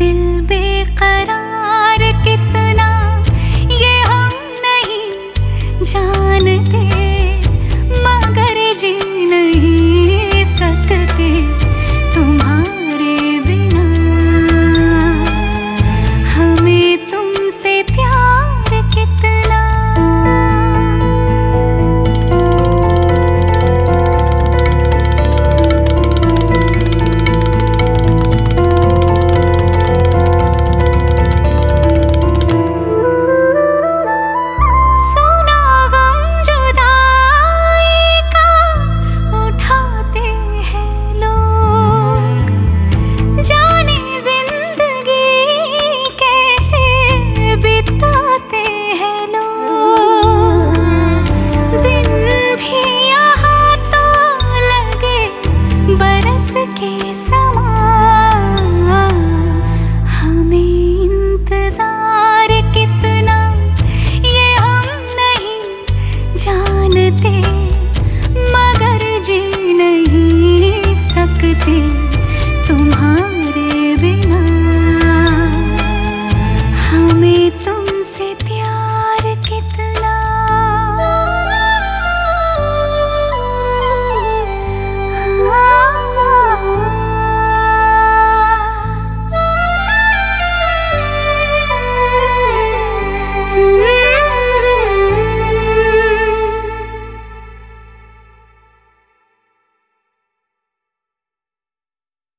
दिल बेकरार बेखरार